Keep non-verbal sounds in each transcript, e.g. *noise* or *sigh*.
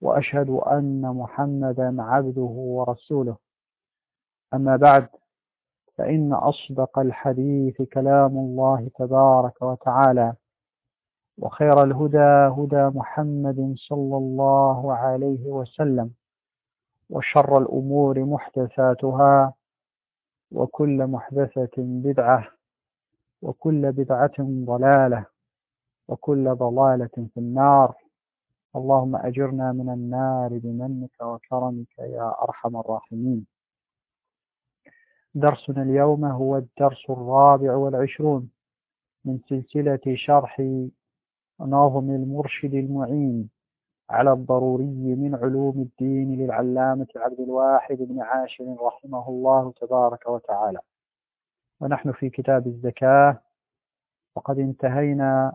وأشهد أن محمدا عبده ورسوله. أما بعد فإن أصدق الحديث كلام الله تبارك وتعالى وخير الهدى هدى محمد صلى الله عليه وسلم وشر الأمور محدثاتها وكل محدثة بدعة وكل بدعة ضلالة وكل ضلالة في النار. اللهم أجرنا من النار بمنك وكرمك يا أرحم الراحمين. درسنا اليوم هو الدرس الرابع والعشرون من سلسلة شرح ناظم المرشد المعين على الضروري من علوم الدين للعلامة عبد الواحد بن عاشر رحمه الله تبارك وتعالى. ونحن في كتاب الزكاة. وقد انتهينا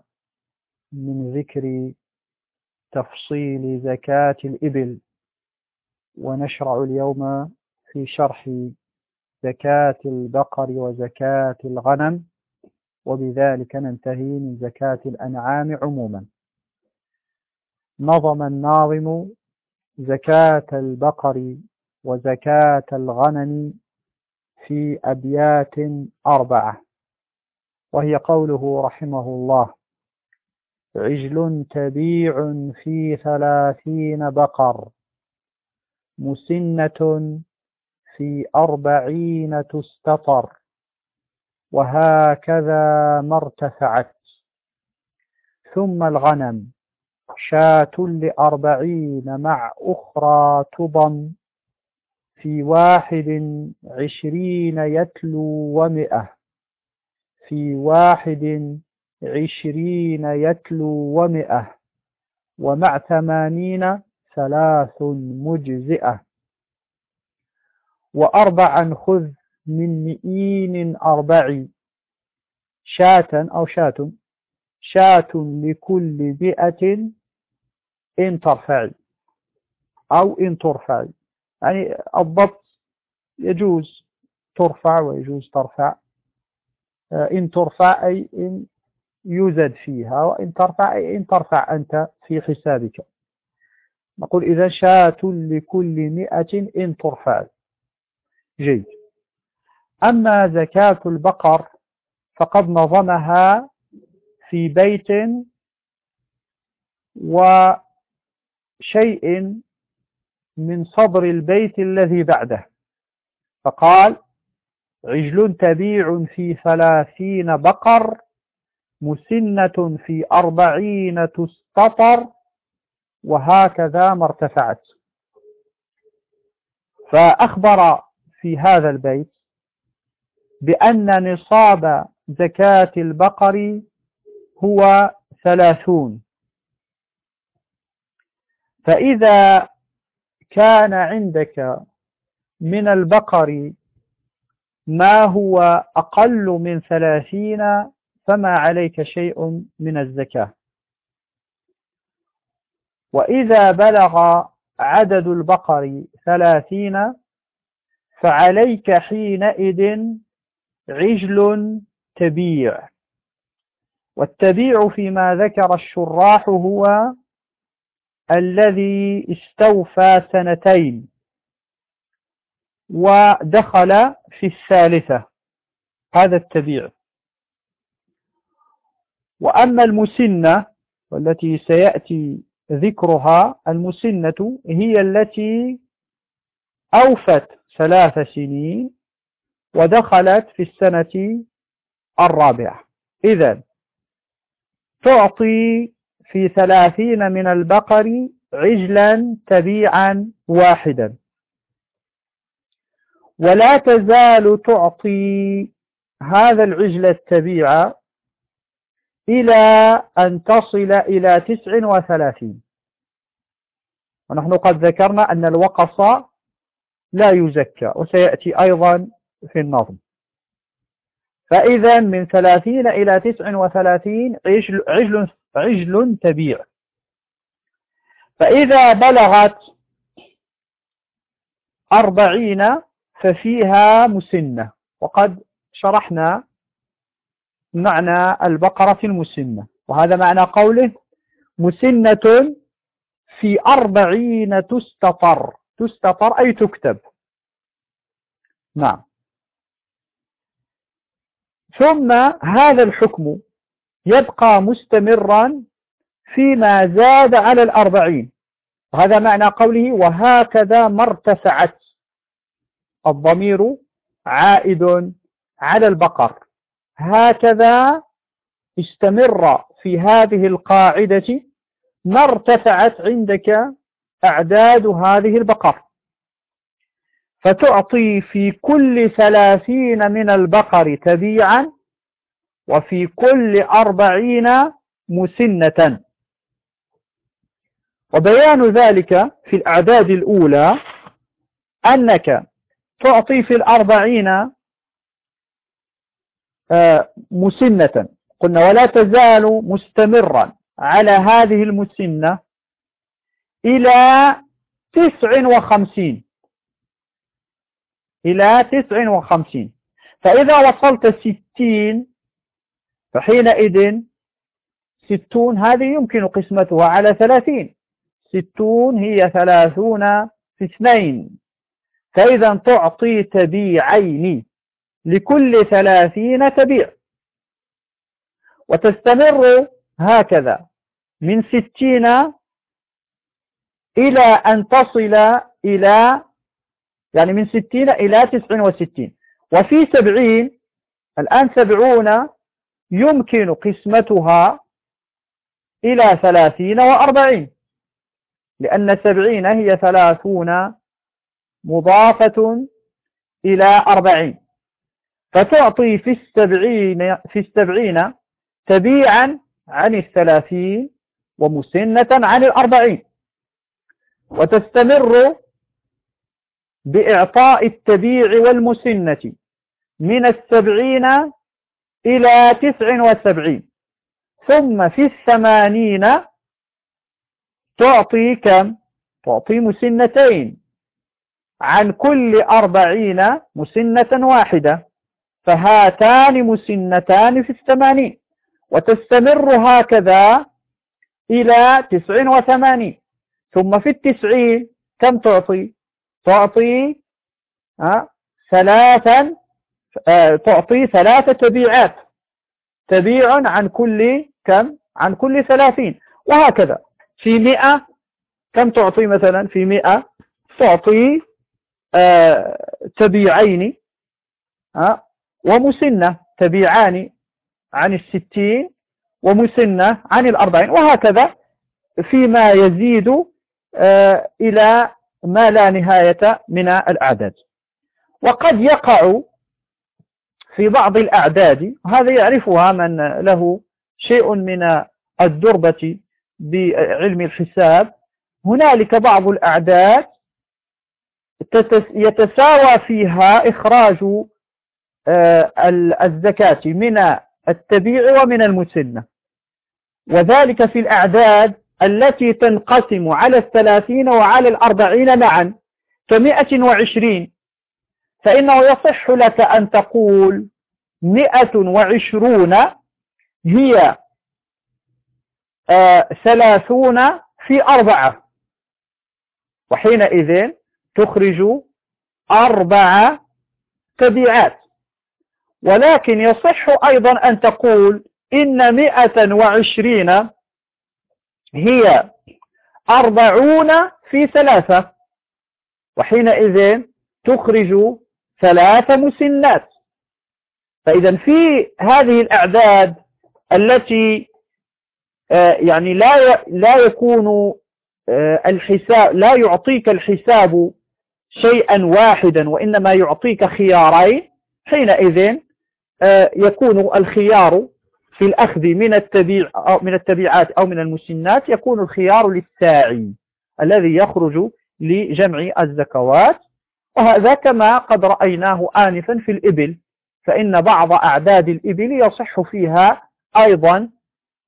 من ذكر تفصيل زكاة الإبل. ونشرع اليوم في شرح زكاة البقر وزكاة الغنم وبذلك ننتهي من زكاة الأنعام عموما. نظم الناظم زكاة البقر وزكاة الغنم في أبيات أربعة وهي قوله رحمه الله عجل تبيع في ثلاثين بقر مسنة في أربعين تستطر وهكذا ما ارتفعت. ثم الغنم شاة لأربعين مع أخرى تضم في واحد عشرين يتلو ومئة في واحد عشرين يتلو ومئة ومع ثمانين ثلاث مجزئة وأربعا خذ من مئين أربع شاة أو شاة شاة لكل مئة إن ترفعي أو إن ترفعي يعني الضبط يجوز ترفع ويجوز ترفع إن ترفع أي إن يوجد فيها وإن ترفع إن ترفع أنت في حسابك. نقول إذا شاة لكل مئة إن ترفع. جيد. أما زكاة البقر فقد نظمها في بيت وشيء من صدر البيت الذي بعده. فقال عجل تبيع في ثلاثين بقر مسنة في أربعين تستطر وهكذا ما ارتفعت. فأخبر في هذا البيت بأن نصاب زكاة البقر هو ثلاثون. فإذا كان عندك من البقر ما هو أقل من ثلاثين فما عليك شيء من الزكاة. وإذا بلغ عدد البقر ثلاثين فعليك حينئذ عجل تبيع. والتبيع فيما ذكر الشراح هو الذي استوفى سنتين ودخل في الثالثة. هذا التبيع. وأما المسنة والتي سيأتي ذكرها المسنة هي التي أوفت ثلاث سنين ودخلت في السنة الرابعة. إذا تعطي في ثلاثين من البقر عجلا تبيعا واحدا. ولا تزال تعطي هذا العجل التبيع إلى أن تصل إلى تسع وثلاثين. ونحن قد ذكرنا أن الوقص لا يزكى وسيأتي أيضا في النظم. فإذا من ثلاثين إلى تسع وثلاثين عجل, عجل, عجل تبيع. فإذا بلغت أربعين ففيها مسنة. وقد شرحنا معنى البقرة المسنة. وهذا معنى قوله مسنة في أربعين تستطر. تستطر أي تكتب. نعم. ثم هذا الحكم يبقى مستمرا فيما زاد على الأربعين. وهذا معنى قوله وهكذا ما ارتفعت. الضمير عائد على البقر. هكذا استمر في هذه القاعدة ما ارتفعت عندك أعداد هذه البقر. فتعطي في كل ثلاثين من البقر تبيعا وفي كل أربعين مسنة. وبيان ذلك في الأعداد الأولى أنك تعطي في الأربعين مسنة. قلنا ولا تزال مستمرا على هذه المسنة إلى تسع وخمسين. إلى تسع وخمسين. فإذا وصلت ستين فحينئذ ستون هذه يمكن قسمتها على ثلاثين. ستون هي ثلاثون في اثنين. فإذا تعطي تبيعين. لكل ثلاثين تبيع وتستمر هكذا من ستين إلى أن تصل إلى يعني من ستين إلى تسع وستين. وفي سبعين الآن سبعون يمكن قسمتها إلى ثلاثين وأربعين. لأن سبعين هي ثلاثون مضافة إلى أربعين. فتعطي في السبعين, في السبعين تبيعا عن الثلاثين ومسنة عن الأربعين. وتستمر بإعطاء التبيع والمسنة من السبعين إلى تسع وسبعين. ثم في الثمانين تعطي كم؟ تعطي مسنتين. عن كل أربعين مسنة واحدة. فهاتان مسنتان في الثمانين وتستمر هكذا إلى تسع وثمانين. ثم في التسعين كم تعطي؟ تعطي أه ثلاثا أه تعطي ثلاثة تبيعات. تبيع عن كل كم؟ عن كل ثلاثين. وهكذا. في مئة كم تعطي مثلا؟ في مئة تعطي أه تبيعين أه ومسنة تبيعان عن الستين ومسنة عن الأربعين وهكذا فيما يزيد آه، إلى ما لا نهاية من الأعداد. وقد يقع في بعض الأعداد وهذا يعرفها من له شيء من الدربة بعلم الحساب هنالك بعض الأعداد يتساوى فيها إخراج الزكاة من التبيع ومن المسنة. وذلك في الأعداد التي تنقسم على الثلاثين وعلى الأربعين معا كمئة وعشرين. فإنه يصح لك أن تقول مئة وعشرون هي آه ثلاثون في أربعة. وحينئذ تخرج أربع تبيعات. ولكن يصح أيضا أن تقول إن مئة وعشرين هي أربعون في ثلاثة وحينئذ تخرج ثلاث مسنات. فإذا في هذه الأعداد التي آه، يعني لا لا يكون آه، الحساب لا يعطيك الحساب شيئا واحدا وإنما يعطيك خيارين حينئذ يكون الخيار في الأخذ من التبيع أو من التبيعات أو من المسنات يكون الخيار للساعي الذي يخرج لجمع الزكوات. وهذا كما قد رأيناه آنفا في الإبل فإن بعض أعداد الإبل يصح فيها أيضا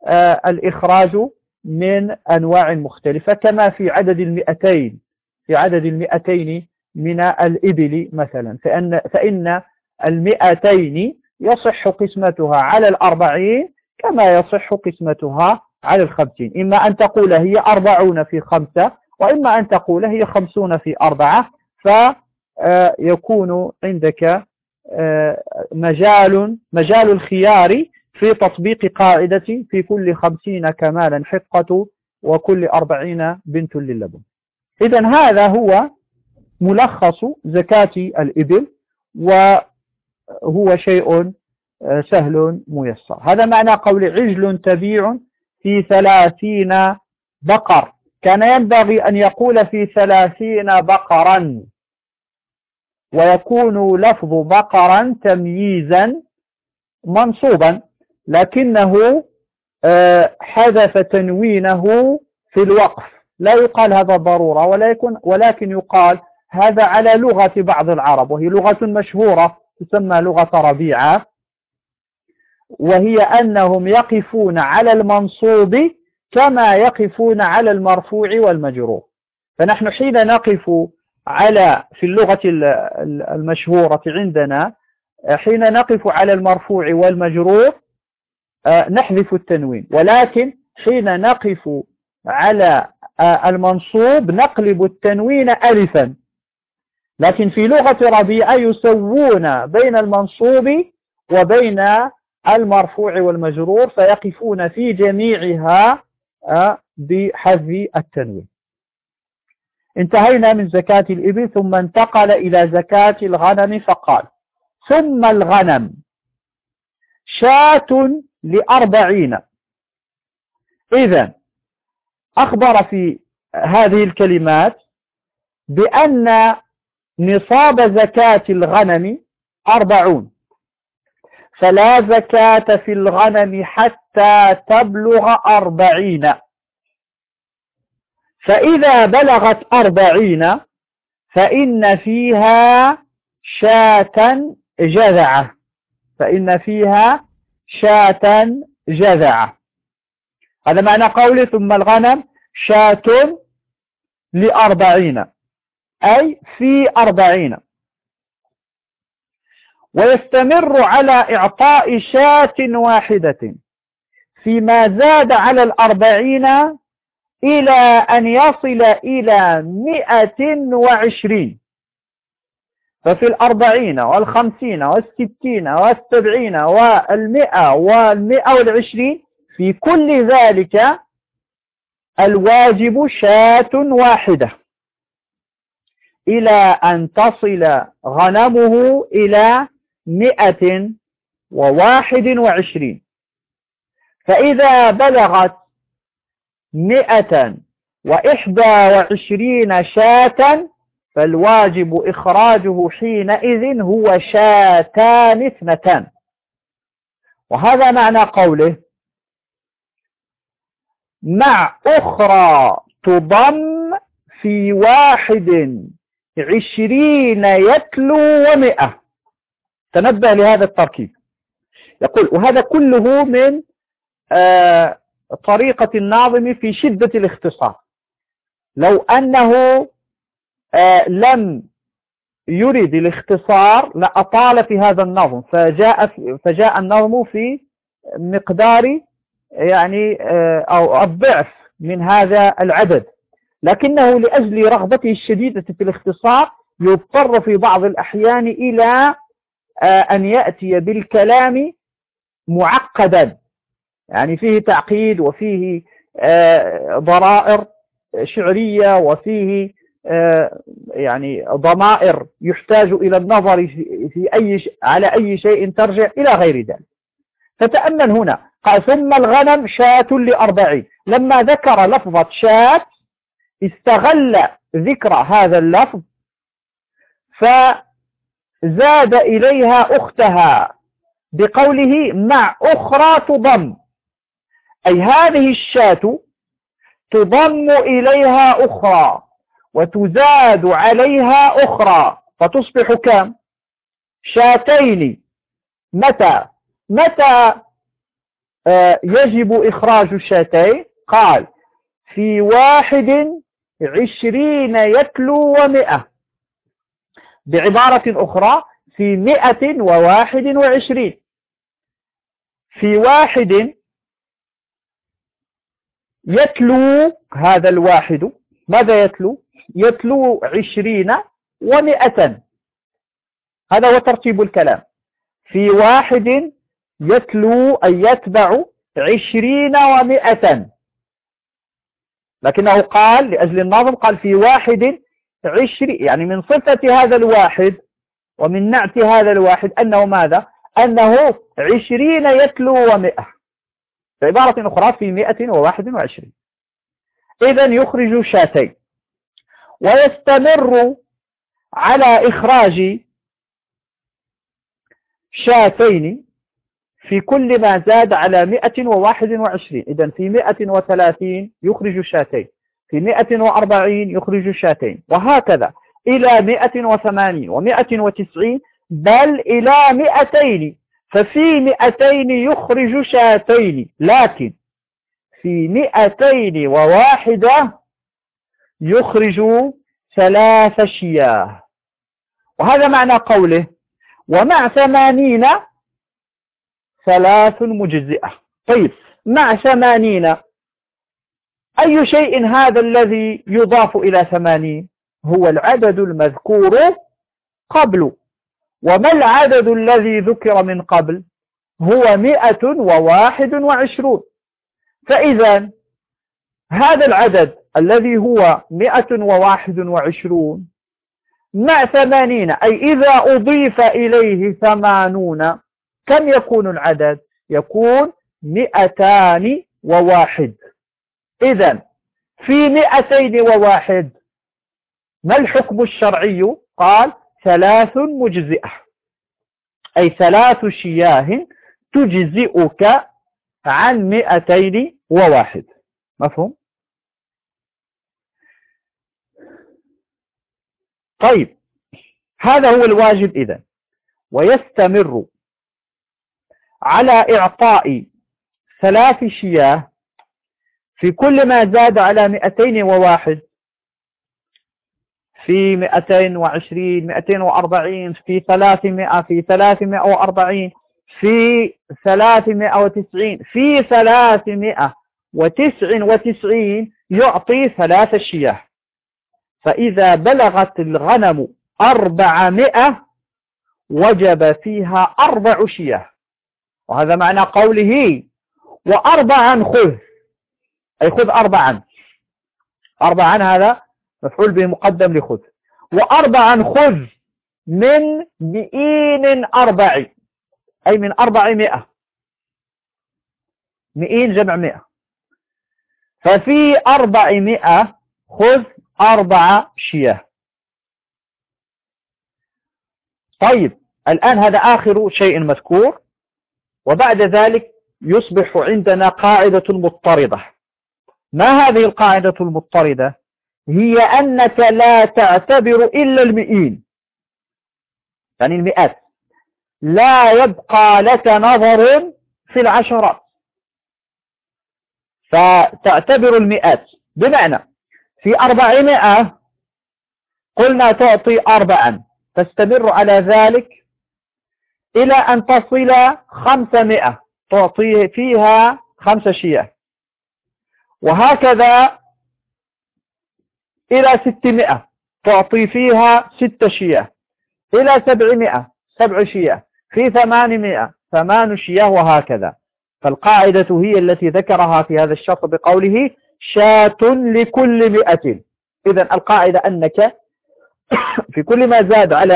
آه، الإخراج من أنواع مختلفة كما في عدد المئتين في عدد المئتين من الإبل مثلا فإن, فإن المئتين يصح قسمتها على الأربعين كما يصح قسمتها على الخمسين. إما أن تقول هي أربعون في خمسة وإما أن تقول هي خمسون في أربعة فيكون عندك آه، مجال مجال الخيار في تطبيق قاعدة في كل خمسين كمالا حقة وكل أربعين بنت للبن. إذا هذا هو ملخص زكاة الإبل وهو شيء آه، سهل ميسر. هذا معنى قول عجل تبيع في ثلاثين بقر. كان ينبغي أن يقول في ثلاثين بقرا. ويكون لفظ بقرا تمييزا منصوبا. لكنه آه، حذف تنوينه في الوقف. لا يقال هذا ضرورة ولا يكون ولكن يقال هذا على لغة بعض العرب وهي لغة مشهورة. تسمى لغة ربيعة وهي أنهم يقفون على المنصوب كما يقفون على المرفوع والمجرور. فنحن حين نقف على في اللغة المشهورة عندنا حين نقف على المرفوع والمجرور آه، نحذف التنوين. ولكن حين نقف على آه، المنصوب نقلب التنوين ألفا. لكن في لغة ربيعة يسوون بين المنصوب وبين المرفوع والمجرور فيقفون في جميعها آه، بحذف التنوين. انتهينا من زكاة الإبل ثم انتقل إلى زكاة الغنم فقال ثم الغنم شاة لأربعين. إذا أخبر في هذه الكلمات بأن نصاب زكاة الغنم أربعون. فلا زكاة في الغنم حتى تبلغ أربعين. فإذا بلغت أربعين فإن فيها شاة جذعة. فإن فيها شاة جذعة. هذا معنى قوله ثم الغنم شاة لأربعين. أي في أربعين. ويستمر على إعطاء شاة واحدة. فيما زاد على الأربعين إلى أن يصل إلى مئة وعشرين. ففي الأربعين والخمسين والستين والسبعين والمئة والمئة والعشرين في كل ذلك الواجب شاة واحدة. إلى أن تصل غنمه إلى مئة وواحد وعشرين. فإذا بلغت مئة وإحدى وعشرين شاة فالواجب إخراجه حينئذ هو شاتان اثنتان. وهذا معنى قوله مع أخرى تضم في واحد عشرين يتلو ومئة. تنبه لهذا التركيب. يقول وهذا كله من آه طريقة الناظم في شدة الاختصار. لو أنه آه لم يريد الاختصار لأطال في هذا النظم. فجاء, فجاء النظم في مقدار يعني آه أو الضعف من هذا العدد. لكنه لأجل رغبته الشديدة في الاختصار يضطر في بعض الأحيان إلى آه، أن يأتي بالكلام معقدا. يعني فيه تعقيد وفيه آه، ضرائر شعرية وفيه آه، يعني ضمائر يحتاج إلى النظر في أي على أي شيء ترجع إلى غير ذلك. فتأمل هنا قال ثم الغنم شاة لأربعين. لما ذكر لفظة شاة استغل ذكر هذا اللفظ فزاد إليها أختها بقوله مع أخرى تضم. أي هذه الشاة تضم إليها أخرى وتزاد عليها أخرى. فتصبح كم شاتين. متى؟ متى آه، يجب إخراج الشاتين؟ قال في واحد عشرين يتلو ومئة. بعبارة أخرى في مئة وواحد وعشرين. في واحد يتلو هذا الواحد ماذا يتلو؟ يتلو عشرين ومئة. هذا هو ترتيب الكلام. في واحد يتلو أي يتبع عشرين ومئة. لكنه قال لأجل النظم قال في واحد عشرين يعني من صفة هذا الواحد ومن نعت هذا الواحد أنه ماذا؟ أنه عشرين يتلو ومئة. بعبارة أخرى في مئة وواحد وعشرين. إذا يخرج شاتين. ويستمر على إخراج شاتين في كل ما زاد على 121 إذا في 130 يخرج شاتين في 140 يخرج شاتين وهكذا إلى 180 و190 بل إلى 200 ففي 200 يخرج شاتين. لكن في 201 يخرج ثلاث شياه. وهذا معنى قوله ومع ثمانين ثلاث مجزئة. طيب مع ثمانين أي شيء هذا الذي يضاف إلى ثمانين؟ هو العدد المذكور قبل. وما العدد الذي ذكر من قبل؟ هو مئة وواحد وعشرون. فإذا هذا العدد الذي هو مئة وواحد وعشرون مع ثمانين أي إذا أضيف إليه ثمانون كم يكون العدد؟ يكون مئتان وواحد. إذا في مئتين وواحد ما الحكم الشرعي؟ قال ثلاث مجزئة. أي ثلاث شياه تجزئك عن مئتين وواحد. مفهوم؟ طيب هذا هو الواجب إذا. ويستمر على إعطاء ثلاث شياه في كل ما زاد على مئتين وواحد في مئتين وعشرين مئتين وأربعين في ثلاثمائة في ثلاثمائة وأربعين في ثلاثمائة وتسعين في ثلاثمائة وتسع وتسعين يعطي ثلاث شياه. فإذا بلغت الغنم أربعمائة وجب فيها أربع شياه. وهذا معنى قوله وأربعا خذ. أي خذ أربعا. أربعا هذا مفعول به مقدم لخذ. وأربعا خذ من مئين أربع. أي من أربعمائة مئين جمع مئة. ففي أربعمائة خذ أربع شياه. طيب الآن هذا آخر شيء مذكور. وبعد ذلك يصبح عندنا قاعدة مضطردة. ما هذه القاعدة المضطردة؟ هي أنك لا تعتبر إلا المئين. يعني المئات. لا يبقى لك نظر في العشرات. فتعتبر المئات. بمعنى في أربعمائة قلنا تعطي أربعا. تستمر على ذلك إلى أن تصل خمسمائة تعطيه فيها خمس شياه وهكذا إلى ستمائة تعطي فيها ست شياه إلى سبعمائة سبع شياه في ثمانمائة ثمان شياه وهكذا. فالقاعدة هي التي ذكرها في هذا الشرط بقوله شاة لكل مئة. إذا القاعدة أنك في كل ما زاد على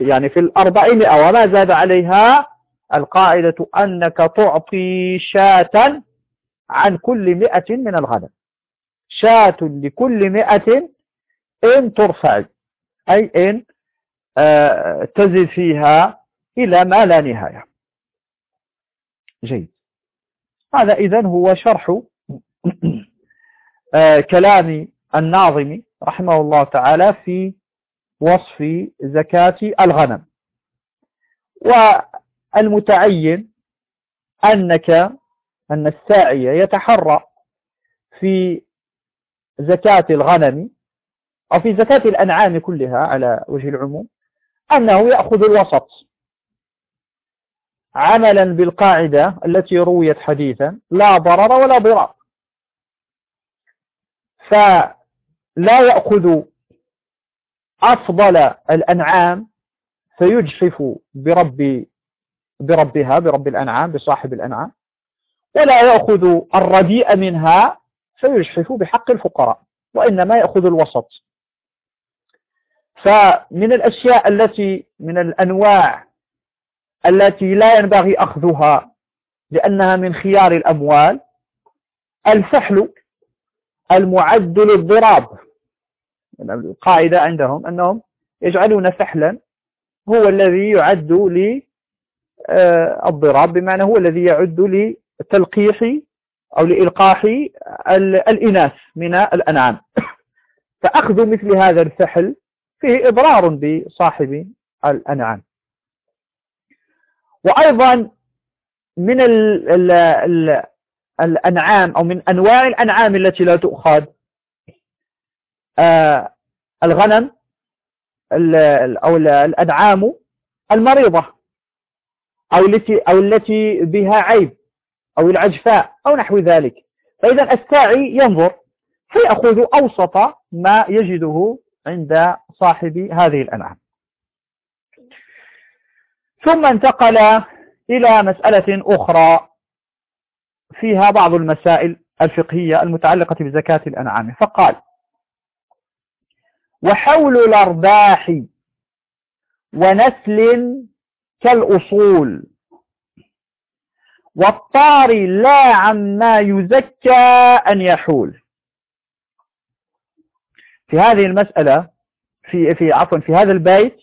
يعني في الأربعمائة وما زاد عليها القاعدة أنك تعطي شاة عن كل مئة من الغنم. شاة لكل مئة إن ترفع أي إن آه، فيها إلى ما لا نهاية. جيد. هذا إذن هو شرح آه، كلام الناظم رحمه الله تعالى في وصف زكاة الغنم. والمتعين أنك أن الساعي يتحرى في زكاة الغنم أو في زكاة الأنعام كلها على وجه العموم أنه يأخذ الوسط. عملا بالقاعدة التي رويت حديثا لا ضرر ولا ضرار. فلا يأخذ أفضل الأنعام فيجحف برب بربها برب الأنعام بصاحب الأنعام ولا يأخذ الرديء منها فيجحف بحق الفقراء وإنما يأخذ الوسط. فمن الأشياء التي من الأنواع التي لا ينبغي أخذها لأنها من خيار الأموال الفحل المعد للضراب. القاعدة عندهم أنهم يجعلون فحلا هو الذي يعد للضراب بمعنى هو الذي يعد لتلقيح أو لإلقاح الإناث من الأنعام. *coughs* فأخذ مثل هذا الفحل فيه إضرار بصاحب الأنعام. وأيضا من ال ال ال الأنعام أو من أنواع الأنعام التي لا تؤخذ آه الغنم أو الأنعام المريضة أو التي, أو التي بها عيب أو العجفاء أو نحو ذلك. فإذا الساعي ينظر فيأخذ أوسط ما يجده عند صاحب هذه الأنعام. ثم انتقل إلى مسألة أخرى فيها بعض المسائل الفقهية المتعلقة بزكاة الأنعام. فقال وحول الأرباح ونسل كالأصول. والطار لا عما يزكى أن يحول. في هذه المسألة في في عفوا في هذا البيت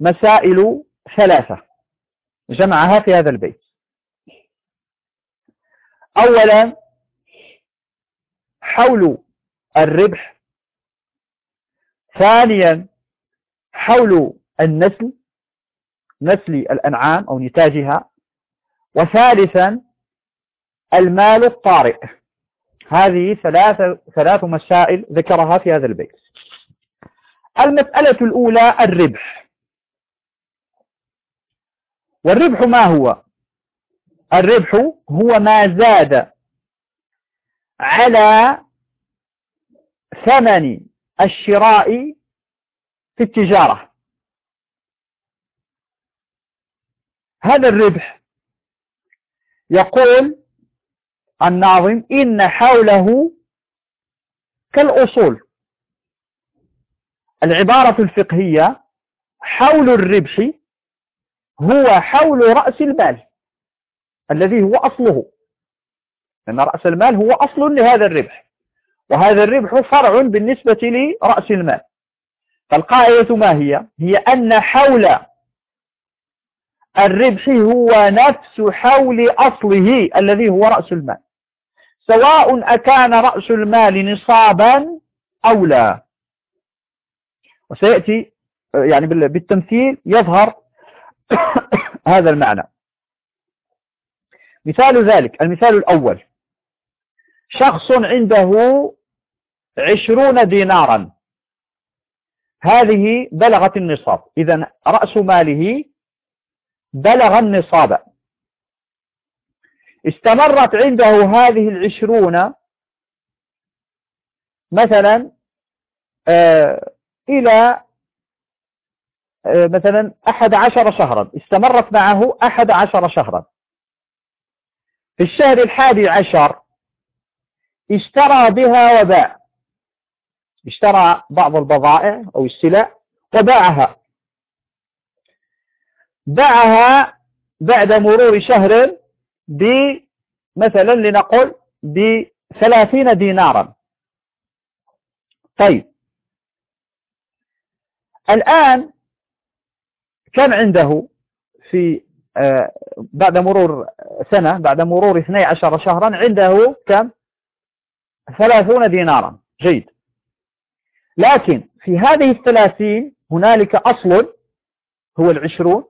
مسائل ثلاثة جمعها في هذا البيت. أولا حول الربح ثانيا حول النسل نسل الأنعام أو نتاجها. وثالثا المال الطارئ. هذه ثلاث ثلاث مسائل ذكرها في هذا البيت. المسألة الأولى الربح. والربح ما هو؟ الربح هو ما زاد على ثمن الشراء في التجارة. هذا الربح يقول الناظم إن حوله كالأصول. العبارة الفقهية حول الربح هو حول رأس المال الذي هو أصله. لأن رأس المال هو أصل لهذا الربح. وهذا الربح فرع بالنسبة لرأس المال. فالقاعدة ما هي؟ هي أن حول الربح هو نفس حول أصله الذي هو رأس المال. سواء أكان رأس المال نصابا أو لا. وسيأتي يعني بالتمثيل يظهر *coughs* هذا المعنى. مثال ذلك المثال الأول. شخص عنده عشرون دينارا. هذه بلغت النصاب. إذا رأس ماله بلغ النصاب. استمرت عنده هذه العشرون مثلا آه إلى آه مثلا أحد عشر شهرا. استمرت معه أحد عشر شهرا. في الشهر الحادي عشر اشترى بها وباع. اشترى بعض البضائع أو السلع وباعها. باعها بعد مرور شهر بمثلا لنقل بثلاثين دينارا. طيب. الآن كم عنده في آه، بعد مرور سنة بعد مرور 12 شهرا عنده كم؟ ثلاثون دينارا. جيد. لكن في هذه الثلاثين هنالك أصل هو العشرون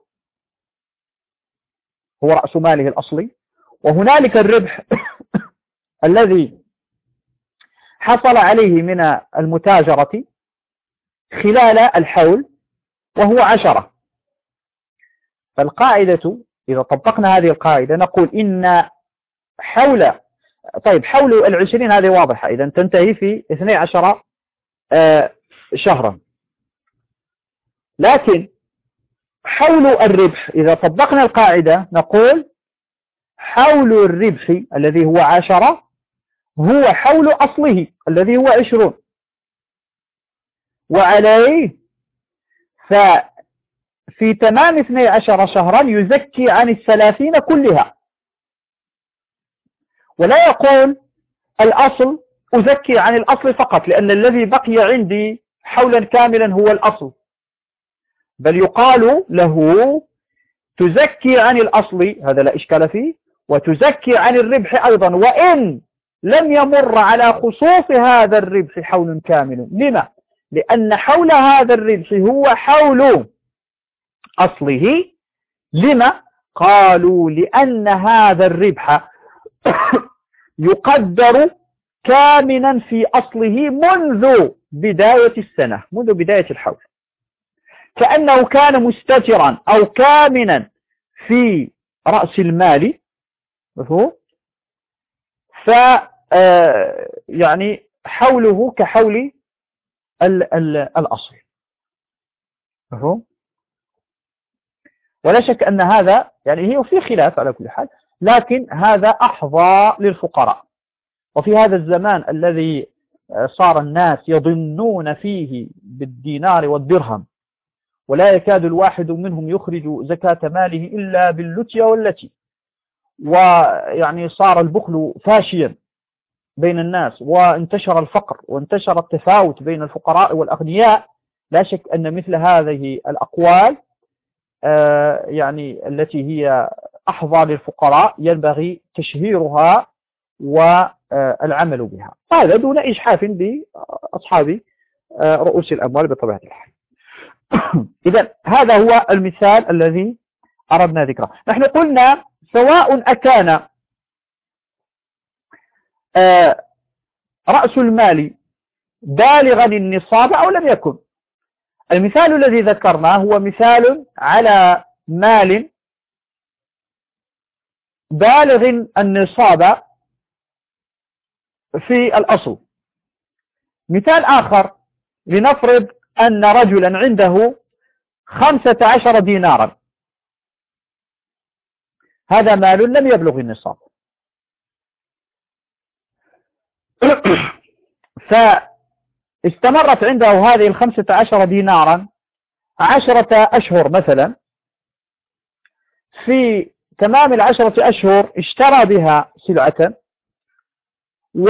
هو رأس ماله الأصلي وهنالك الربح *coughs* الذي حصل عليه من المتاجرة خلال الحول وهو عشرة. فالقاعدة إذا طبقنا هذه القاعدة نقول إن حول طيب حول العشرين هذه واضحة إذا تنتهي في 12 آه، شهرا. لكن حول الربح إذا طبقنا القاعدة نقول حول الربح الذي هو عشرة هو حول أصله الذي هو عشرون. وعليه ففي تمام 12 شهرا يزكي عن الثلاثين كلها. ولا يقول الأصل أزكي عن الأصل فقط لأن الذي بقي عندي حولا كاملا هو الأصل بل يقال له تزكي عن الأصل هذا لا إشكال فيه وتزكي عن الربح أيضا وإن لم يمر على خصوص هذا الربح حول كامل لما؟ لأن حول هذا الربح هو حول أصله لما؟ قالوا لأن هذا الربح *coughs* يقدر كامنا في أصله منذ بداية السنة منذ بداية الحول كأنه كان مستترا أو كامنا في رأس المال مفهوم؟ ف آه، يعني حوله كحول ال ال الأصل. مفهوم؟ ولا شك أن هذا يعني هي في خلاف على كل حال لكن هذا أحظى للفقراء. وفي هذا الزمان الذي آه، صار الناس يظنون فيه بالدينار والدرهم ولا يكاد الواحد منهم يخرج زكاة ماله إلا باللتية والتي ويعني صار البخل فاشيا بين الناس وانتشر الفقر وانتشر التفاوت بين الفقراء والأغنياء. لا شك أن مثل هذه الأقوال آه، يعني التي هي أحظى للفقراء ينبغي تشهيرها والعمل بها. هذا دون إجحاف بأصحاب آه، رؤوس الأموال بطبيعة الحال. *coughs* إذا هذا هو المثال الذي أردنا ذكره. نحن قلنا سواء أكان آه، رأس المال بالغا النصاب أو لم يكن. المثال الذي ذكرناه هو مثال على مال بالغ النصاب في الأصل. مثال آخر لنفرض أن رجلا عنده خمسة عشر دينارا. هذا مال لم يبلغ النصاب. *clears throat* فاستمرت عنده هذه الخمسة عشر دينارا عشرة أشهر مثلا. في تمام العشرة أشهر اشترى بها سلعة. و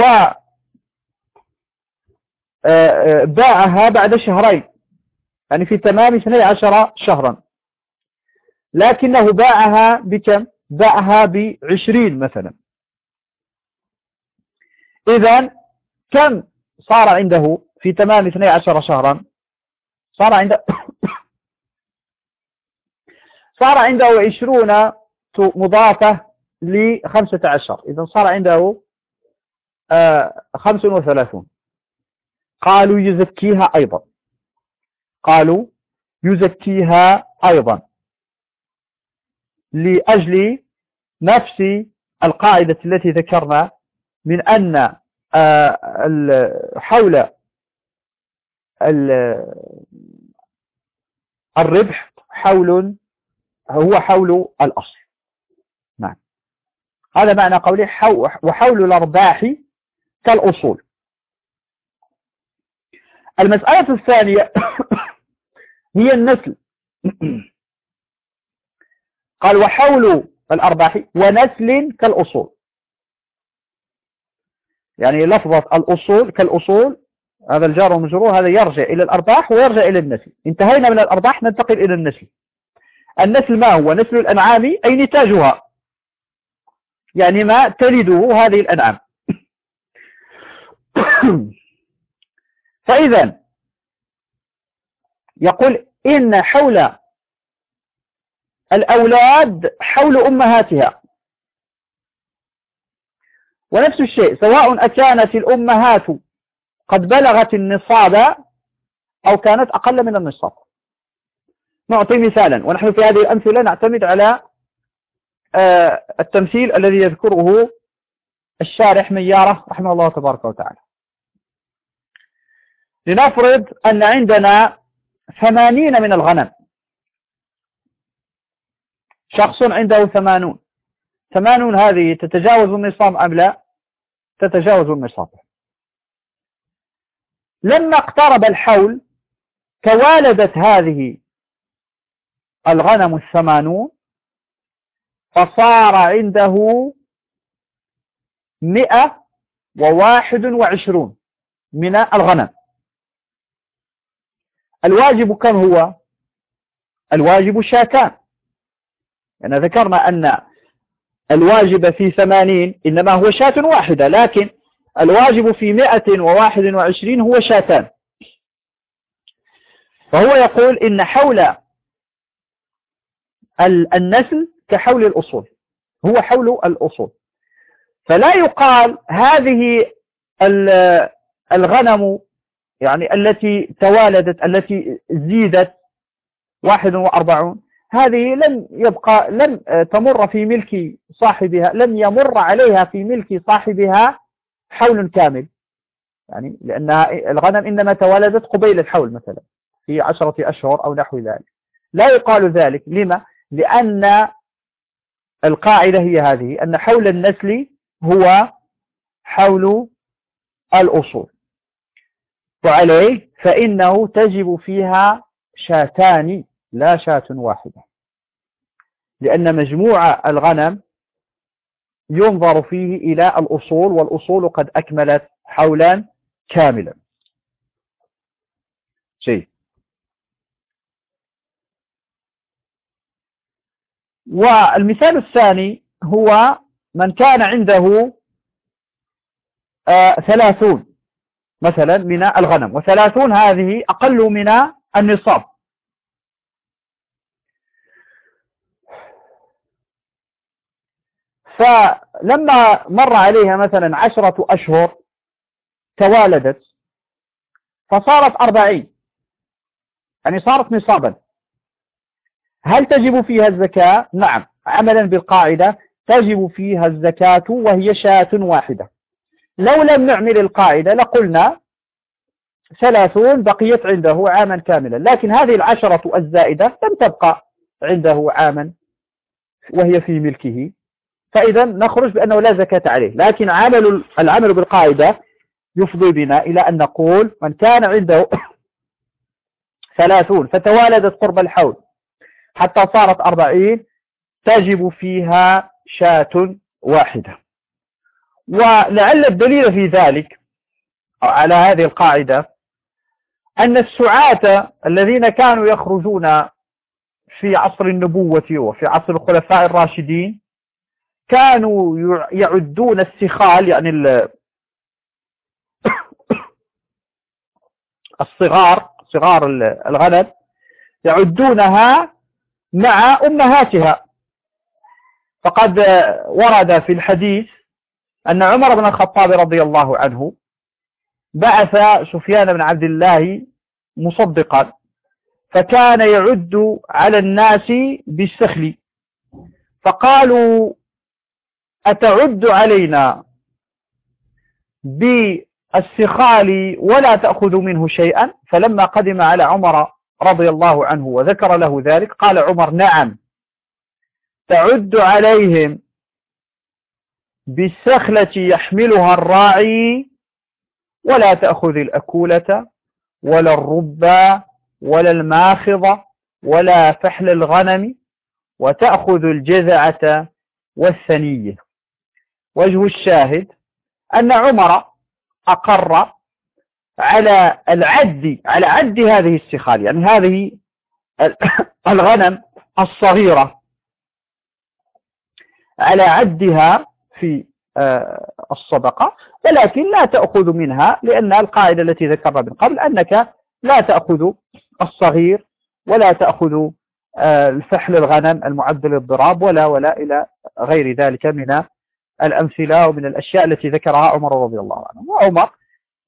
آه، آه، باعها بعد شهرين. يعني في تمام 12 شهرا. لكنه باعها بكم؟ باعها بعشرين مثلا. إذا كم صار عنده في تمام 12 شهرا؟ صار عنده *coughs* صار عنده عشرون مضافة لخمسة عشر. إذا صار عنده خمس وثلاثون. قالوا يزكيها أيضا. قالوا يزكيها أيضا. لأجل نفس القاعدة التي ذكرنا من أن آه، حول الربح حول هو حول الأصل. نعم. هذا معنى قوله وحول الأرباح كالأصول. المسألة الثانية *coughs* هي النسل. *coughs* قال وحول الأرباح ونسل كالأصول. يعني لفظة الأصول كالأصول هذا الجار والمجرور هذا يرجع إلى الأرباح ويرجع إلى النسل. انتهينا من الأرباح ننتقل إلى النسل. النسل ما هو؟ نسل الأنعام أي نتاجها. يعني ما تلده هذه الأنعام. *coughs* فإذا يقول إن حول الأولاد حول أمهاتها. ونفس الشيء سواء أكانت الأمهات قد بلغت النصاب أو كانت أقل من النصاب. نعطي مثالا ونحن في هذه الأمثلة نعتمد على آه، التمثيل الذي يذكره الشارح ميارة رحمه الله تبارك وتعالى. لنفرض أن عندنا ثمانين من الغنم. شخص عنده ثمانون. ثمانون هذه تتجاوز النصاب أم لا؟ تتجاوز النصاب. لما اقترب الحول توالدت هذه الغنم الثمانون فصار عنده مئة وواحد وعشرون من الغنم. الواجب كم هو؟ الواجب شاتان. يعني ذكرنا أن الواجب في ثمانين إنما هو شاة واحدة لكن الواجب في مئة وواحد وعشرين هو شاتان. فهو يقول إن حول النسل كحول الأصول هو حول الأصول. فلا يقال هذه الغنم يعني التي توالدت التي زيدت 41 هذه لم يبقى لم تمر في ملك صاحبها لم يمر عليها في ملك صاحبها حول كامل. يعني لأنها الغنم إنما توالدت قبيل الحول مثلا في عشرة أشهر أو نحو ذلك. لا يقال ذلك. لما؟ لأن القاعدة هي هذه أن حول النسل هو حول الأصول. وعليه فإنه تجب فيها شاتان لا شاة واحدة. لأن مجموع الغنم ينظر فيه إلى الأصول والأصول قد أكملت حولا كاملا. شيء. والمثال الثاني هو من كان عنده آه ثلاثون. مثلا من الغنم وثلاثون هذه أقل من النصاب. فلما مر عليها مثلا عشرة أشهر توالدت فصارت أربعين. يعني صارت نصابا. هل تجب فيها الزكاة؟ نعم. عملا بالقاعدة تجب فيها الزكاة وهي شاة واحدة. لو لم نعمل القاعدة لقلنا ثلاثون بقيت عنده عاما كاملا لكن هذه العشرة الزائدة لم تبقى عنده عاما وهي في ملكه. فإذا نخرج بأنه لا زكاة عليه لكن عمل العمل بالقاعدة يفضي بنا إلى أن نقول من كان عنده *coughs* ثلاثون فتوالدت قرب الحول حتى صارت أربعين تجب فيها شاة واحدة. ولعل الدليل في ذلك على هذه القاعدة أن السعاة الذين كانوا يخرجون في عصر النبوة وفي عصر الخلفاء الراشدين كانوا يعدون السخال يعني *coughs* الصغار صغار الغنم يعدونها مع أمهاتها. فقد ورد في الحديث أن عمر بن الخطاب رضي الله عنه بعث سفيان بن عبد الله مصدقا فكان يعد على الناس بالسخل. فقالوا أتعد علينا بالسخال ولا تأخذ منه شيئا؟ فلما قدم على عمر رضي الله عنه وذكر له ذلك قال عمر نعم تعد عليهم. بالسخلة يحملها الراعي ولا تأخذ الأكولة ولا الربا ولا الماخضة ولا فحل الغنم وتأخذ الجذعة والثنية وجه الشاهد أن عمر أقر على العد على عد هذه السخال يعني هذه *coughs* الغنم الصغيرة على عدها في آه، الصدقة ولكن لا تأخذ منها لأن القاعدة التي ذكرنا من قبل أنك لا تأخذ الصغير ولا تأخذ آه، الفحل الغنم المعد للضراب ولا ولا إلى غير ذلك من الأمثلة ومن الأشياء التي ذكرها عمر رضي الله عنه. وعمر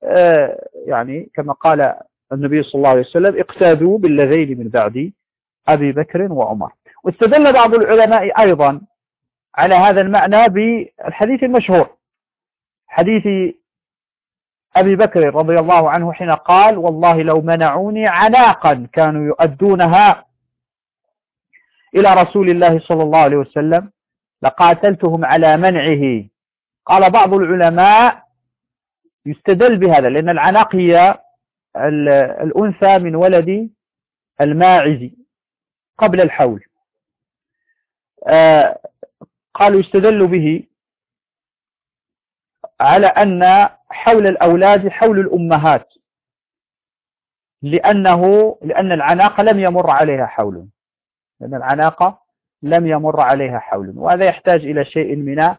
آه، يعني كما قال النبي صلى الله عليه وسلم اقتادوا بالذين من بعد أبي بكر وعمر. واستدل بعض العلماء أيضا على هذا المعنى بالحديث المشهور. حديث أبي بكر رضي الله عنه حين قال والله لو منعوني عناقا كانوا يؤدونها إلى رسول الله صلى الله عليه وسلم لقاتلتهم على منعه. قال بعض العلماء يستدل بهذا لأن العناق هي الأنثى من ولد الماعز قبل الحول. آه، قالوا يستدل به على أن حول الأولاد حول الأمهات لأنه لأن العناقة لم يمر عليها حول لأن العناقة لم يمر عليها حول وهذا يحتاج إلى شيء من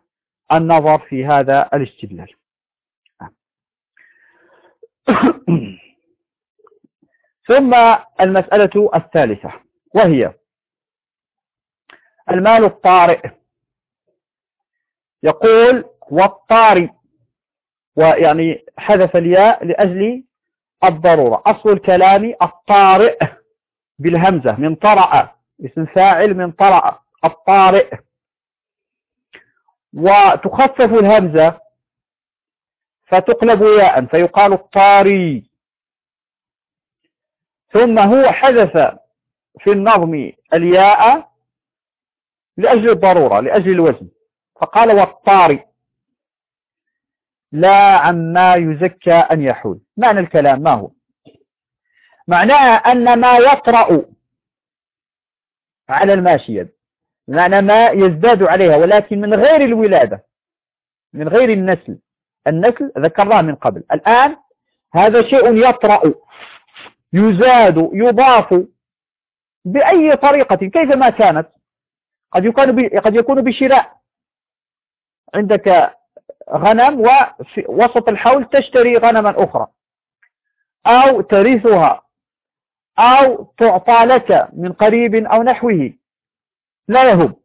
النظر في هذا الاستدلال. *coughs* ثم المسألة الثالثة وهي المال الطارئ. يقول والطارئ ويعني حذف الياء لأجل الضرورة. أصل الكلام الطارئ بالهمزة من طرأ اسم فاعل من طرأ الطارئ. وتخفف الهمزة فتقلب ياء فيقال الطاري. ثم هو حذف في النظم الياء لأجل الضرورة لأجل الوزن. فقال والطاري لا عما يزكى أن يحول. معنى الكلام ما هو؟ معناه أن ما يطرأ على الماشية معنى ما يزداد عليها ولكن من غير الولادة من غير النسل. النسل ذكرناه من قبل. الآن هذا شيء يطرأ يزاد يضاف بأي طريقة كيفما كانت. قد يكون قد يكون بشراء. عندك غنم وفي وسط الحول تشتري غنما أخرى. أو ترثها. أو تعطى لك من قريب أو نحوه. لا يهم.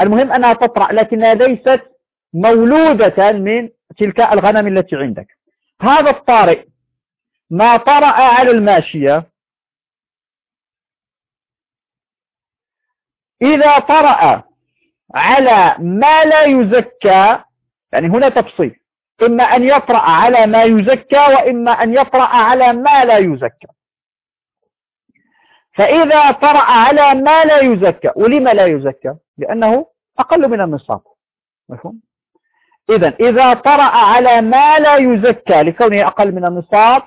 المهم أنها تطرأ لكنها ليست مولودة من تلك الغنم التي عندك. هذا الطارئ ما طرأ على الماشية. إذا طرأ على ما لا يزكى يعني هنا تفصيل إما أن يطرأ على ما يزكى وإما أن يطرأ على ما لا يزكى. فإذا طرأ على ما لا يزكى ولما لا يزكى؟ لأنه أقل من النصاب. مفهوم؟ إذا إذا طرأ على ما لا يزكى لكونه أقل من النصاب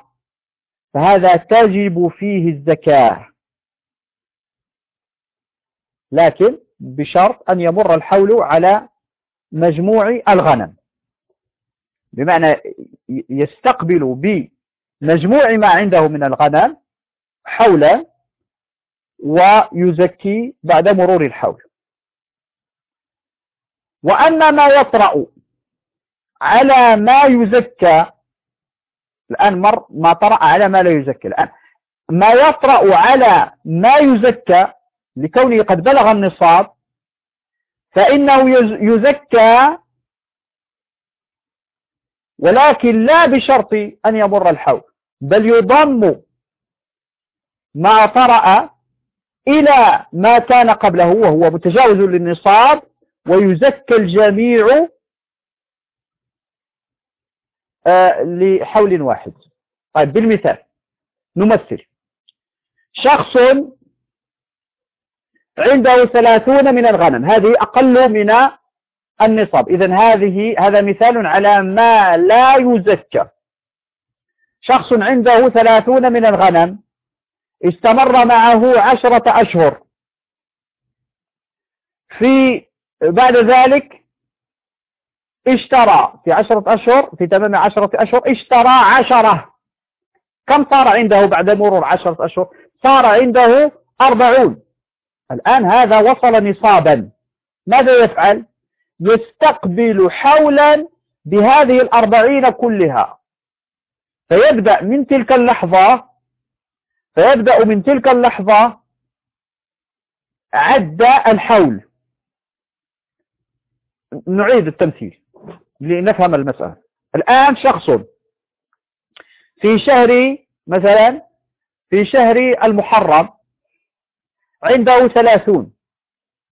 فهذا تجب فيه الزكاة. لكن بشرط أن يمر الحول على مجموع الغنم. بمعنى يستقبل بمجموع ما عنده من الغنم حولا ويزكي بعد مرور الحول. وأما ما يطرأ على ما يزكى الآن مر ما طرأ على ما لا يزكى. الآن ما يطرأ على ما يزكى لكونه قد بلغ النصاب فإنه يزكى ولكن لا بشرط أن يمر الحول بل يضم ما طرأ إلى ما كان قبله وهو متجاوز للنصاب ويزكى الجميع آه، لحول واحد. طيب بالمثال نمثل شخص عنده ثلاثون من الغنم. هذه أقل من النصاب. إذا هذه هذا مثال على ما لا يزكى شخص عنده ثلاثون من الغنم استمر معه عشرة أشهر. في بعد ذلك اشترى في عشرة أشهر في تمام عشرة أشهر اشترى عشرة. كم صار عنده بعد مرور عشرة أشهر؟ صار عنده أربعون. الآن هذا وصل نصابا. ماذا يفعل؟ يستقبل حولا بهذه الأربعين كلها. فيبدأ من تلك اللحظة فيبدأ من تلك اللحظة عد الحول. نعيد التمثيل لنفهم المسألة. الآن شخص في شهر مثلا في شهر المحرم عنده ثلاثون.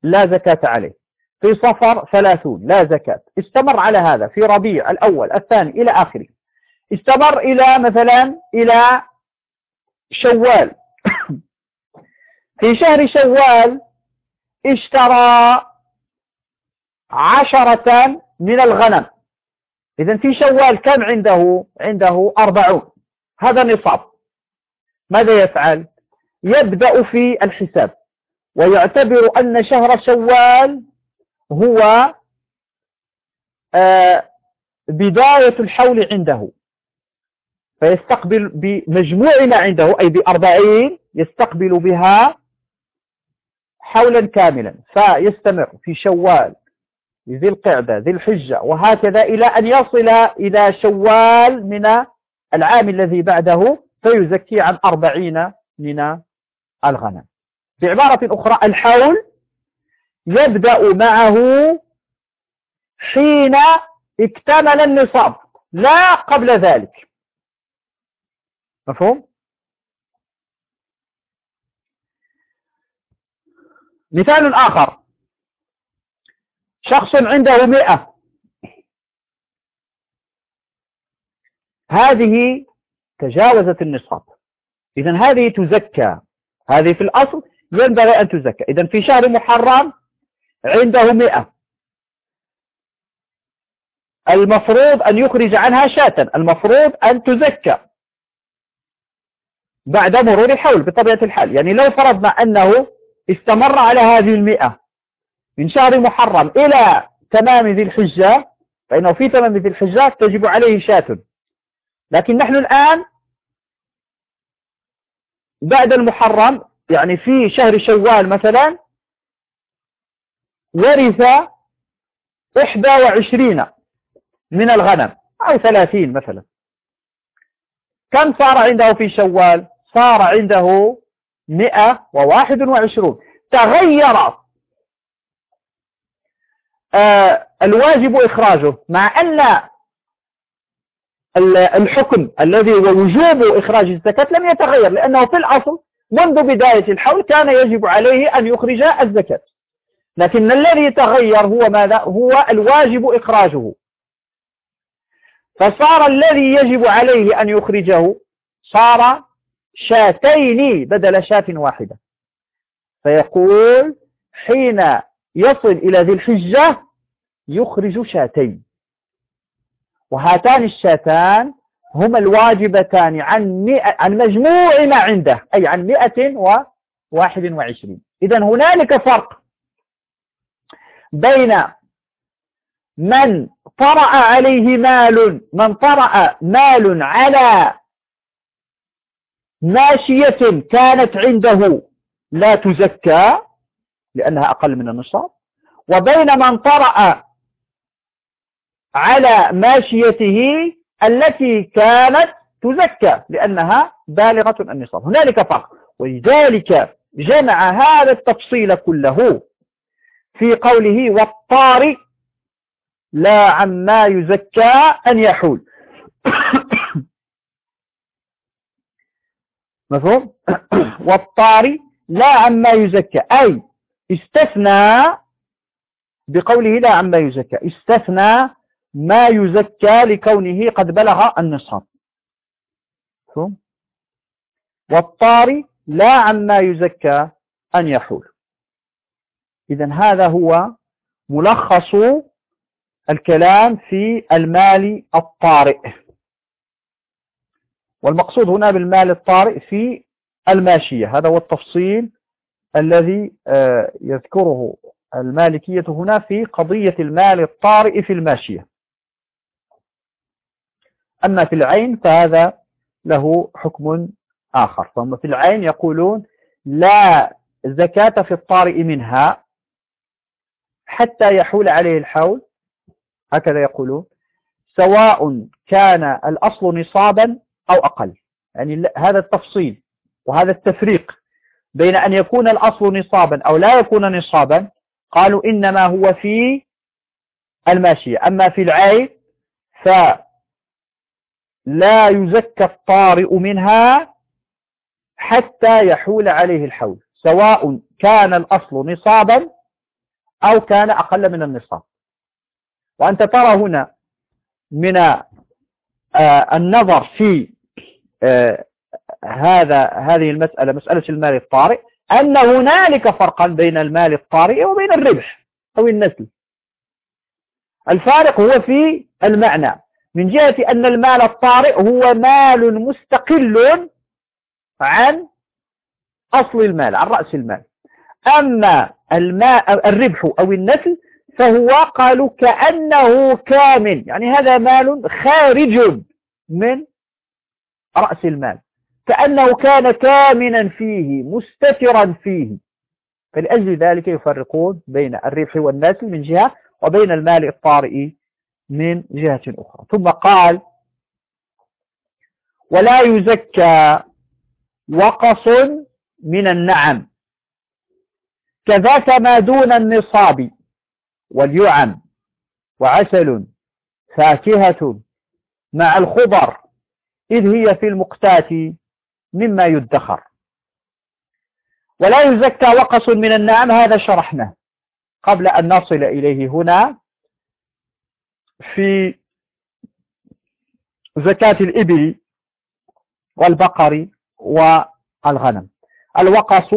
لا زكاة عليه. في صفر ثلاثون. لا زكاة. استمر على هذا. في ربيع الأول الثاني إلى آخره. استمر إلى مثلا إلى شوال. *coughs* في شهر شوال اشترى عشرة من الغنم. إذا في شوال كم عنده؟ عنده أربعون. هذا نصاب. ماذا يفعل؟ يبدأ في الحساب. ويعتبر أن شهر شوال هو آه، بداية الحول عنده. فيستقبل بمجموع ما عنده أي بأربعين يستقبل بها حولا كاملا. فيستمر في شوال ذي القعدة ذي الحجة وهكذا إلى أن يصل إلى شوال من العام الذي بعده. فيزكي عن أربعين من الغنم. بعبارة أخرى الحول يبدأ معه حين اكتمل النصاب. لا قبل ذلك. مفهوم؟ مثال آخر. شخص عنده مئة. هذه تجاوزت النصاب. إذا هذه تزكى. هذه في الأصل ينبغي أن تزكى. إذا في شهر محرم عنده مئة. المفروض أن يخرج عنها شاة. المفروض أن تزكى بعد مرور الحول بطبيعة الحال. يعني لو فرضنا أنه استمر على هذه المئة من شهر محرم إلى تمام ذي الحجة فإنه في تمام ذي الحجة تجب عليه شاة. لكن نحن الآن بعد المحرم يعني في شهر شوال مثلا ورث 21 من الغنم أو 30 مثلا. كم صار عنده في شوال؟ صار عنده 121 تغير. آه الواجب إخراجه مع أن الحكم الذي هو وجوب إخراج الزكاة لم يتغير لأنه في الأصل منذ بداية الحول كان يجب عليه أن يخرج الزكاة. لكن الذي تغير هو ماذا؟ هو الواجب إخراجه. فصار الذي يجب عليه أن يخرجه صار شاتين بدل شاة واحدة. فيقول حين يصل إلى ذي الحجة يخرج شاتين. وهاتان الشاتان هما الواجبتان عن, مئة عن مجموع ما عنده أي عن مئة وواحد وعشرين. إذا هنالك فرق بين من طرأ عليه مال من طرأ مال على ماشية كانت عنده لا تزكى لأنها أقل من النصاب وبين من طرأ على ماشيته التي كانت تزكى لأنها بالغة النصاب. هنالك فرق. ولذلك جمع هذا التفصيل كله في قوله والطار لا عما يزكى أن يحول. *coughs* مفهوم؟ *coughs* والطار لا عما يزكى. أي استثنى بقوله لا عما يزكى. استثنى ما يزكى لكونه قد بلغ النصاب. والطار لا عما يزكى أن يحول. إذا هذا هو ملخص الكلام في المال الطارئ. والمقصود هنا بالمال الطارئ في الماشية. هذا هو التفصيل الذي آه، يذكره المالكية هنا في قضية المال الطارئ في الماشية. أما في العين فهذا له حكم آخر. فهم في العين يقولون لا زكاة في الطارئ منها حتى يحول عليه الحول. هكذا يقولون. سواء كان الأصل نصابا أو أقل. يعني هذا التفصيل وهذا التفريق بين أن يكون الأصل نصابا أو لا يكون نصابا قالوا إنما هو في الماشية. أما في العين فلا يزكى الطارئ منها حتى يحول عليه الحول سواء كان الأصل نصابا أو كان أقل من النصاب. وأنت ترى هنا من آه، النظر في آه، هذا هذه المسألة مسألة المال الطارئ أن هنالك فرقا بين المال الطارئ وبين الربح أو النسل الفارق هو في المعنى. من جهة أن المال الطارئ هو مال مستقل عن أصل المال عن رأس المال. أما الماء الربح أو النسل فهو قالوا كأنه كامل يعني هذا مال خارج من رأس المال. كأنه كان كامنا فيه مستترا فيه. فلأجل ذلك يفرقون بين الربح والنسل من جهة وبين المال الطارئ من جهة أخرى. ثم قال ولا يزكى وقص من النعم كذاك ما دون النصاب واليعم وعسل فاكهة مع الخضر إذ هي في المقتات مما يدخر. ولا يزكى وقص من النعم هذا شرحناه قبل أن نصل إليه هنا. في زكاة الإبل والبقر والغنم. الوقص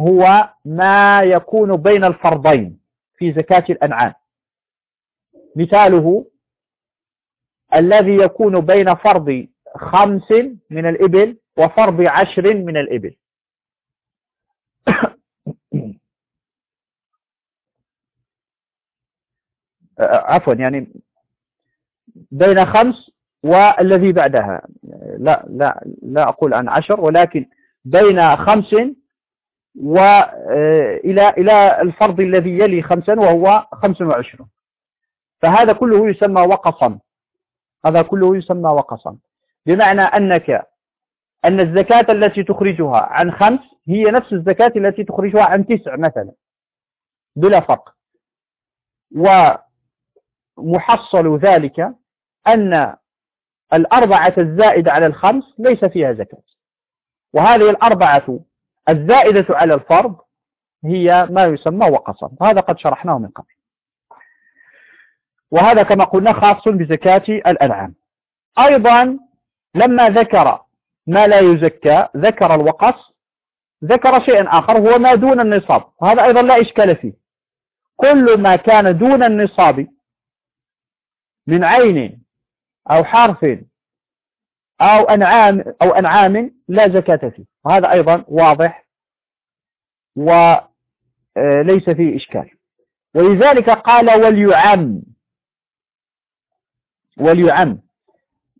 هو ما يكون بين الفرضين في زكاة الأنعام. مثاله الذي يكون بين فرض خمس من الإبل وفرض عشر من الإبل. عفوا يعني بين خمس والذي بعدها. لا لا لا أقول عن عشر ولكن بين خمس وإلى إلى الفرض الذي يلي خمسا وهو خمس وعشرون. فهذا كله يسمى وقصا. هذا كله يسمى وقصا. بمعنى أنك أن الزكاة التي تخرجها عن خمس هي نفس الزكاة التي تخرجها عن تسع مثلا بلا فرق. ومحصل ذلك أن الأربعة الزائدة على الخمس ليس فيها زكاة. وهذه الأربعة الزائدة على الفرض هي ما يسمى وقصا. وهذا قد شرحناه من قبل. وهذا كما قلنا خاص بزكاة الأنعام. أيضا لما ذكر ما لا يزكى ذكر الوقص ذكر شيئا آخر هو ما دون النصاب. وهذا أيضا لا إشكال فيه. كل ما كان دون النصاب من عين أو حرف أو أنعام, أو أنعام لا زكاة فيه. وهذا أيضا واضح وليس فيه إشكال. ولذلك قال وليعم. وليعم.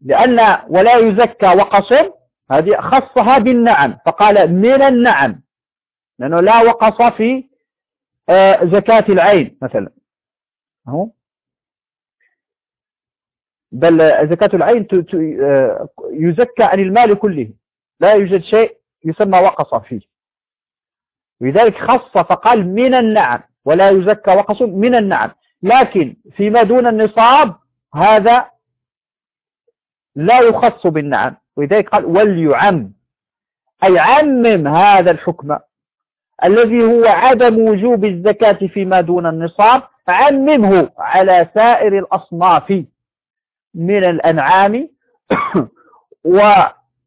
لأن ولا يزكى وقصر هذه خصها بالنعم. فقال من النعم. لأنه لا وقص في آه، زكاة العين مثلا. بل زكاة العين آه، يزكى عن المال كله. لا يوجد شيء يسمى وقص فيه. لذلك خص فقال من النعم ولا يزكى وقص من النعم. لكن فيما دون النصاب هذا لا يخص بالنعم. ولذلك قال وليعم. أي عمم هذا الحكم الذي هو عدم وجوب الزكاة فيما دون النصاب. عممه على سائر الأصناف. من الأنعام *coughs*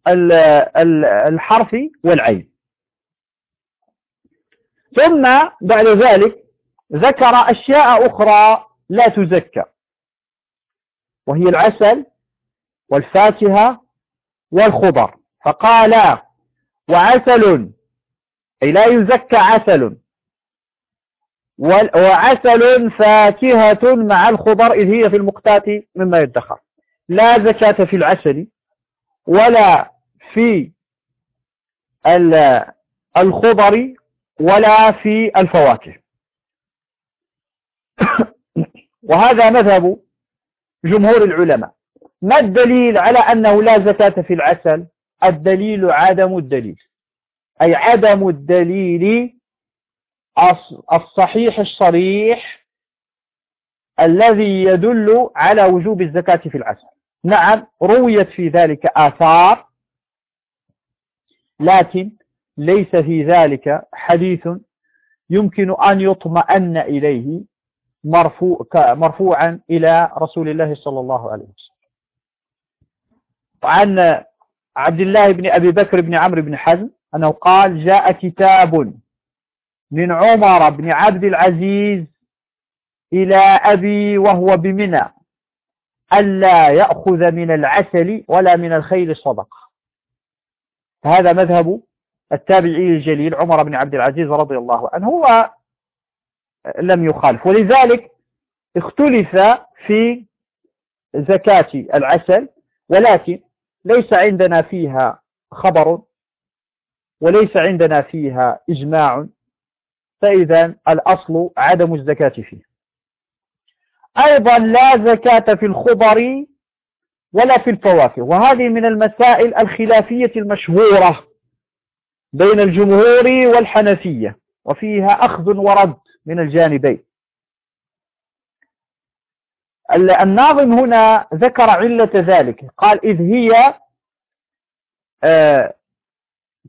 والحرف والعين. ثم بعد ذلك ذكر أشياء أخرى لا تزكى وهي العسل والفاكهة والخضر. فقال وعسل أي لا يزكى عسل. وعسل فاكهة مع الخضر إذ هي في المقتات مما يدخر. لا زكاة في العسل ولا في الخضر ولا في الفواكه. *coughs* وهذا مذهب جمهور العلماء. ما الدليل على أنه لا زكاة في العسل؟ الدليل عدم الدليل. أي عدم الدليل الصحيح الصريح الذي يدل على وجوب الزكاة في العسل. نعم رويت في ذلك آثار لكن ليس في ذلك حديث يمكن أن يطمئن إليه مرفوع مرفوعا إلى رسول الله صلى الله عليه وسلم. وعن عبد الله بن أبي بكر بن عمرو بن حزم أنه قال جاء كتاب من عمر بن عبد العزيز إلى أبي وهو بمنى ألا يأخذ من العسل ولا من الخيل صدقة هذا مذهب التابعي الجليل عمر بن عبد العزيز رضي الله عنه هو لم يخالف. ولذلك اختلف في زكاة العسل ولكن ليس عندنا فيها خبر وليس عندنا فيها إجماع. فإذا الأصل عدم الزكاة فيه. أيضا لا زكاة في الخضر ولا في الفواكه. وهذه من المسائل الخلافية المشهورة بين الجمهور والحنفية وفيها أخذ ورد من الجانبين. الناظم هنا ذكر علة ذلك. قال إذ هي آه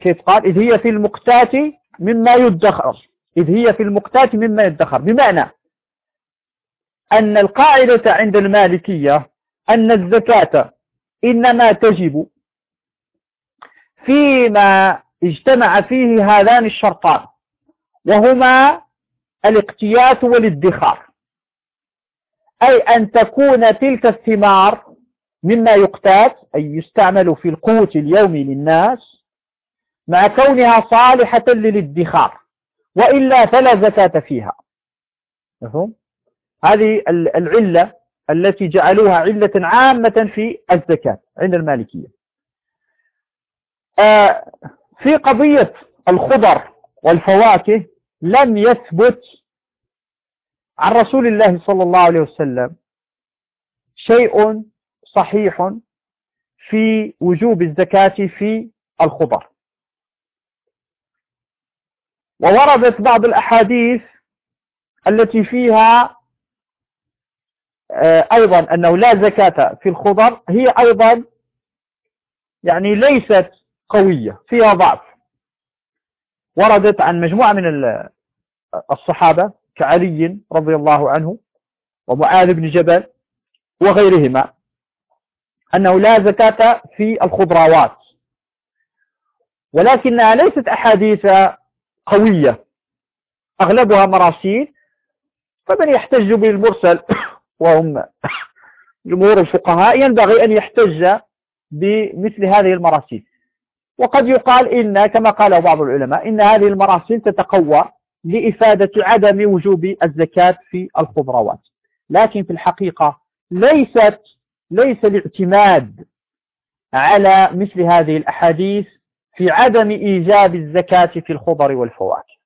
كيف قال؟ إذ هي في المقتات مما يدخر. إذ هي في المقتات مما يدخر. بمعنى أن القاعدة عند المالكية أن الزكاة إنما تجب فيما اجتمع فيه هذان الشرطان وهما الاقتيات والادخار. أي أن تكون تلك الثمار مما يقتات أي يستعمل في القوت اليومي للناس مع كونها صالحة للادخار. وإلا فلا زكاة فيها. مفهوم؟ هذه العلة التي جعلوها علة عامة في الزكاة عند المالكية. آه، في قضية الخضر والفواكه لم يثبت عن رسول الله صلى الله عليه وسلم شيء صحيح في وجوب الزكاة في الخضر ووردت بعض الأحاديث التي فيها آه، أيضا أنه لا زكاة في الخضر هي أيضا يعني ليست قوية فيها ضعف. وردت عن مجموعة من الصحابة كعلي رضي الله عنه ومعاذ بن جبل وغيرهما أنه لا زكاة في الخضروات ولكنها ليست أحاديث قوية أغلبها مراسيل فمن يحتج بالمرسل *coughs* وهم *coughs* جمهور الفقهاء ينبغي أن يحتج بمثل هذه المراسيل. وقد يقال إن كما قال بعض العلماء إن هذه المراسيل تتقوى لإفادة عدم وجوب الزكاة في الخضروات. لكن في الحقيقة ليست ليس الاعتماد على مثل هذه الأحاديث في عدم إيجاب الزكاة في الخضر والفواكه.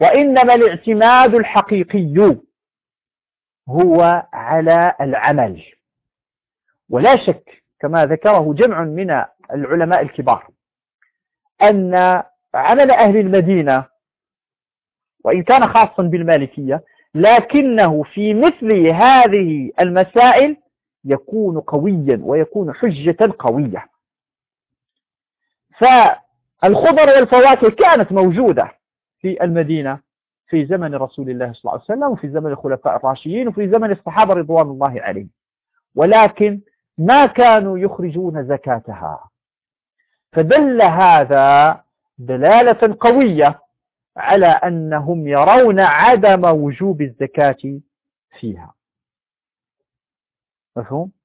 وإنما الاعتماد الحقيقي هو على العمل. ولا شك كما ذكره جمع من العلماء الكبار أن عمل أهل المدينة وإن كان خاصا بالمالكية لكنه في مثل هذه المسائل يكون قويا ويكون حجة قوية. فالخضر والفواكه كانت موجودة في المدينة في زمن رسول الله صلى الله عليه وسلم وفي زمن الخلفاء الراشدين وفي زمن الصحابة رضوان الله عليهم. ولكن ما كانوا يخرجون زكاتها. فدل هذا دلالة قوية على أنهم يرون عدم وجوب الزكاة فيها. مفهوم؟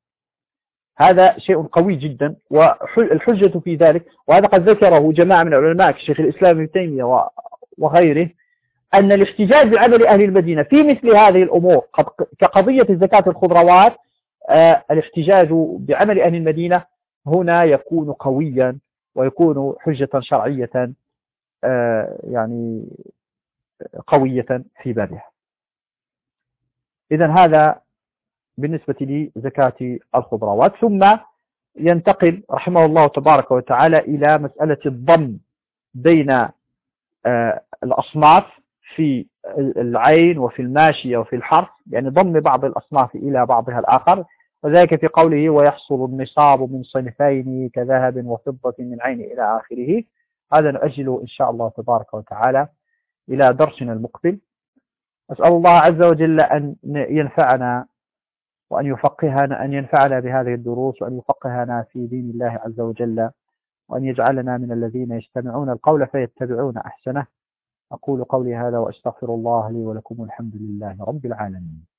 هذا شيء قوي جدا والحجة في ذلك وهذا قد ذكره جماعة من العلماء كشيخ الإسلام ابن تيمية وغيره أن الاحتجاج بعمل أهل المدينة في مثل هذه الأمور كقضية زكاة الخضروات آه، الاحتجاج بعمل أهل المدينة هنا يكون قويا ويكون حجة شرعية آه، يعني قوية في بابها. إذا هذا بالنسبة لزكاة الخضروات ثم ينتقل رحمه الله تبارك وتعالى إلى مسألة الضم بين آه، الأصناف في العين وفي الماشية وفي الحرف يعني ضم بعض الأصناف إلى بعضها الآخر. وذلك في قوله ويحصل النصاب من صنفين كذهب وفضة من عين إلى آخره. هذا نؤجله إن شاء الله تبارك وتعالى إلى درسنا المقبل. أسأل الله عز وجل أن ينفعنا وأن يفقهنا أن ينفعنا بهذه الدروس وأن يفقهنا في دين الله عز وجل وأن يجعلنا من الذين يستمعون القول فيتبعون أحسنه. أقول قولي هذا وأستغفر الله لي ولكم الحمد لله رب العالمين.